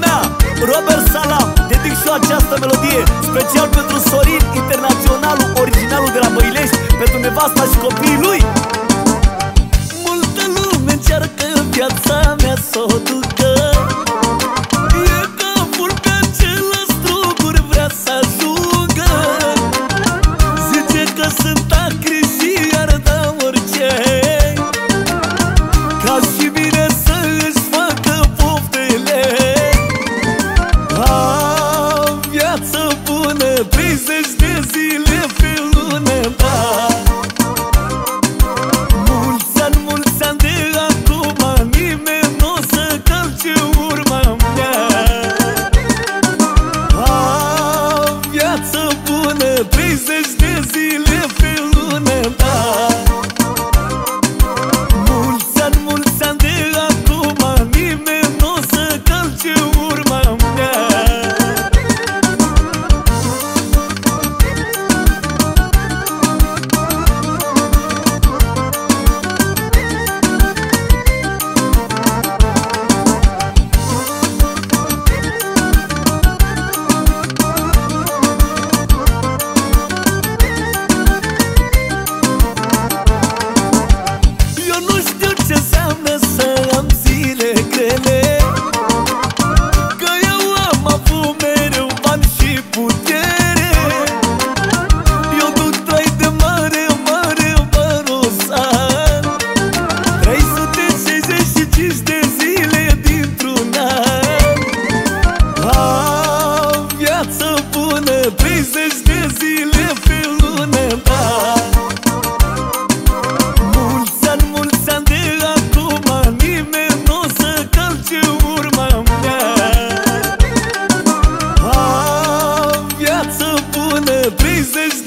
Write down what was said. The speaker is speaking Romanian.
Mea, Robert Sala Dedic și eu această melodie Special pentru Sorin, internaționalul Originalul de la Băilești Pentru nevasta și copiii lui. Multă lume încearcă viața mea să o duc Feliz desde 30 de zile pe lună da. Mulți ani, mulți ani de acum Nimeni nu o să calce urma mea A, viață bună 30